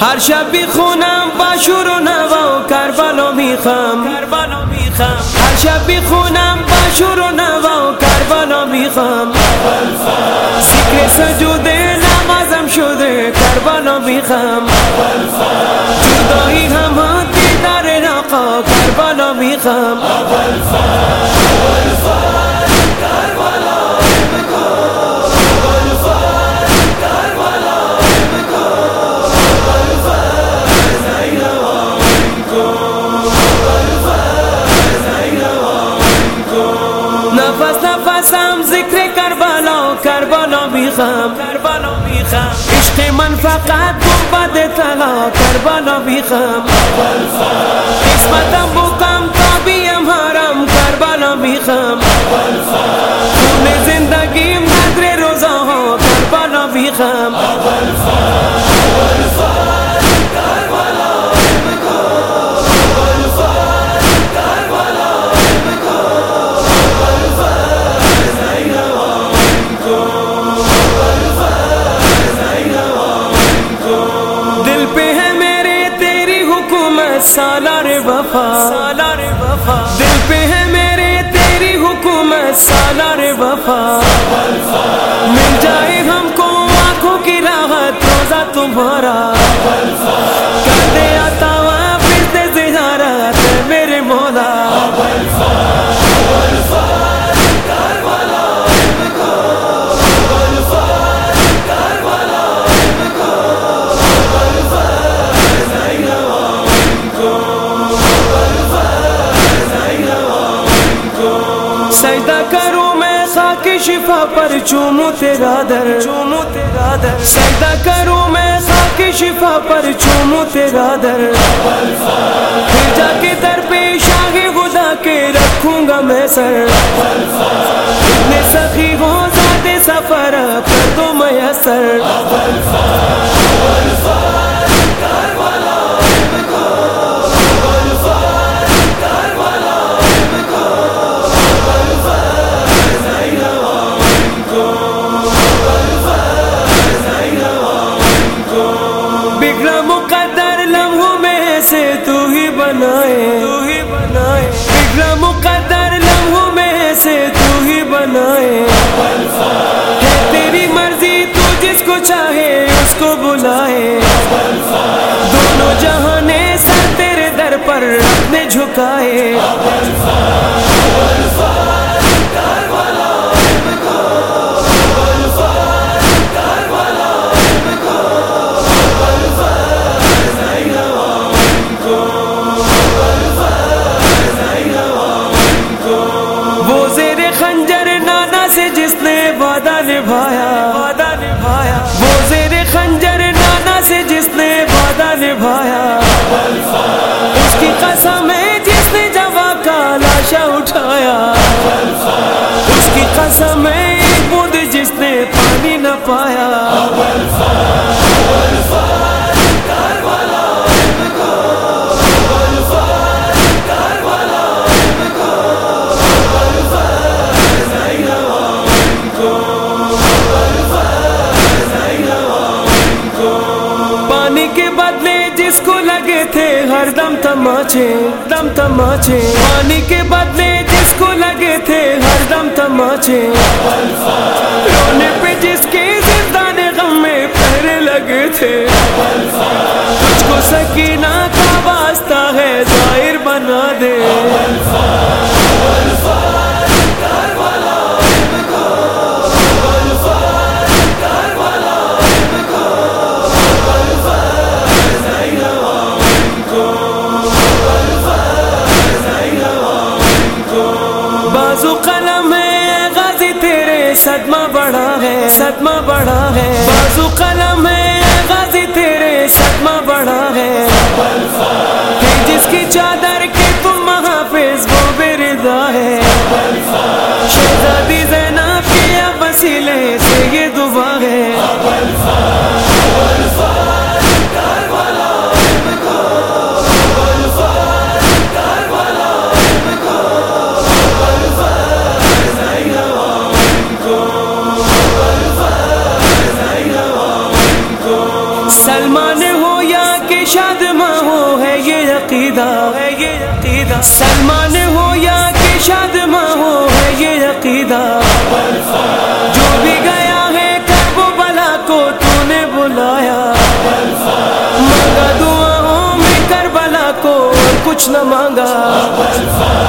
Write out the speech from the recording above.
ہر شب خونم باشور و نوا کربلا میخم. کربلا میخم. ہر شب خونم باشور و نوا کربلا میخم. کربلا میخم میخم کربلا میخم عشق من فقط گنبد تلا۔ کربلا میخم قسمتم بکم تا سالار وفا۔ سالار وفا۔ دل پہ ہے میرے تیری حکومت سالار وفا۔ مل جائے ہم کو آنکھوں کی راحت روزہ تمہارا۔ سجدہ شفا پر چومو تیرا در چومو تیرا در۔ سجدہ کروں میں خاک شفا پر چومو تیرا در۔ پھر جا کے در پہ شاہ خدا کے رکھوں گا میں سر۔ اتنے سخی ہو زیادہ سفر، کر دو میسر۔ نے جھکائے۔ قسم ہے بود جس نے پانی نہ پایا۔ ہر دم تماچے دم تماچے۔ پانی کے بدلے کو لگے تھے ہر دم تماچے۔ رونے پہ جس کے زندان غم میں پہرے لگے تھے۔ تجھ کو سکینہ کا واسطہ ہے بازو قلم ہے غازی تیرے صدمہ بڑا ہے صدمہ بڑا ہے۔ بازو قلم ہے سلمان ہو یا کہ شادماں ہو، ہے یہ عقیدہ، ہے یہ عقیدہ۔ سلمان ہو یا کہ شادماں ہو، ہے یہ عقیدہ۔ جو بھی گیا ہے کر وہ بلا کو تو نے بلایا۔ مانگا دعا ہوں میں کربلا کو کچھ نہ مانگا۔